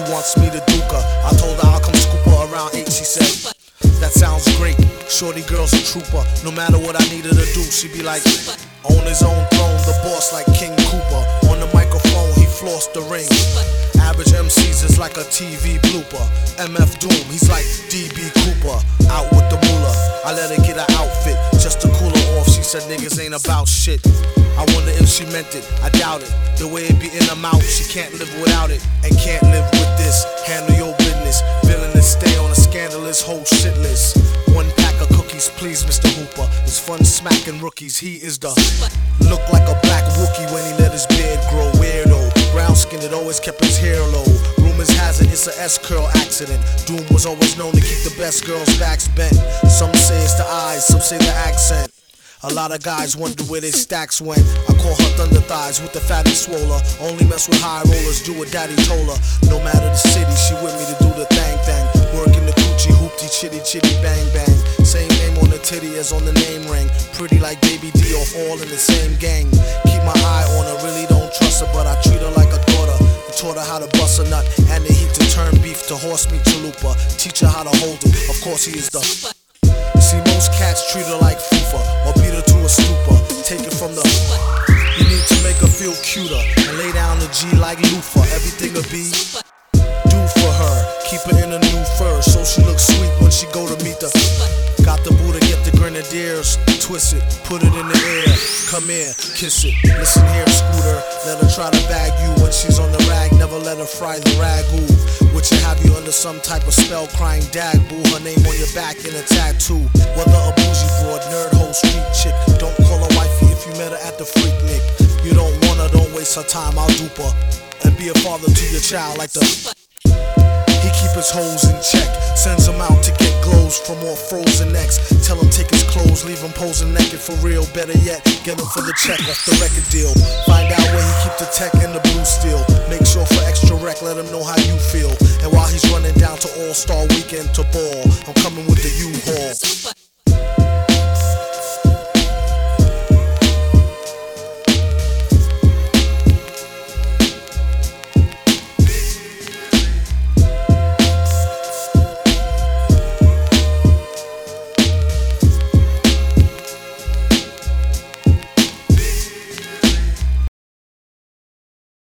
she wants me to duke her. I told her I'll come scoop her around 8, she said. That sounds great. Shorty girl's a trooper. No matter what I needed to do, she be like, on his own throne, the boss like King Cooper. On the microphone, he flossed the ring. Average MCs is like a TV blooper. MF Doom, he's like DB Cooper. Out with the ruler, I let it said niggas ain't about shit. I wonder if she meant it. I doubt it. The way it be in her mouth, she can't live without it. And can't live with this. Handle your business. To stay on a scandalous whole shit list. One pack of cookies, please, Mr. Hooper. It's fun smacking rookies. He is the look like a black Wookie when he let his beard grow. Weirdo. Brown skin, it always kept his hair low. Rumors has it it's a S curl accident. Doom was always known to keep the best girls' backs bent. Some say it's the eyes, some say the accent. A lot of guys wonder where their stacks went. I call her thunder thighs with the fatty swoller. Only mess with high rollers, do what daddy told her. No matter the city, she with me to do the thang thang. Working the coochie hoopty chitty chitty bang bang. Same name on the titty as on the name ring. Pretty like Baby D off all in the same gang. Keep my eye on her, really don't trust her, but I treat her like a daughter. Taught her how to bust a nut and the heat to turn beef to horse meat chalupa. Teach her how to hold it. Of course, he is the. See, most cats treat her like feel cuter and lay down the G like loofah. Everything will be do for her. Keep her in a new fur so she looks sweet when she go to meet the. Got the Buddha, get the grenadiers, twist it, put it in the air. Come here, kiss it. Listen here, scooter. Let her try to bag you when she's on the rag. Never let her fry the ragu. Which will have you under some type of spell, crying dag boo. Her name on your back in a tattoo. Whether a bougie broad, nerd hole, street chick. Don't waste her time. I'll dupe her and be a father to your child like the. He keep his hoes in check, sends them out to get glows from more frozen necks. Tell him take his clothes, leave him posing naked for real. Better yet, get him for the check off the record deal. Find out where he keep the tech and the blue steel. Make sure for extra rec, let him know how you feel. And while he's running down to All Star Weekend to ball, I'm coming with the U-Haul.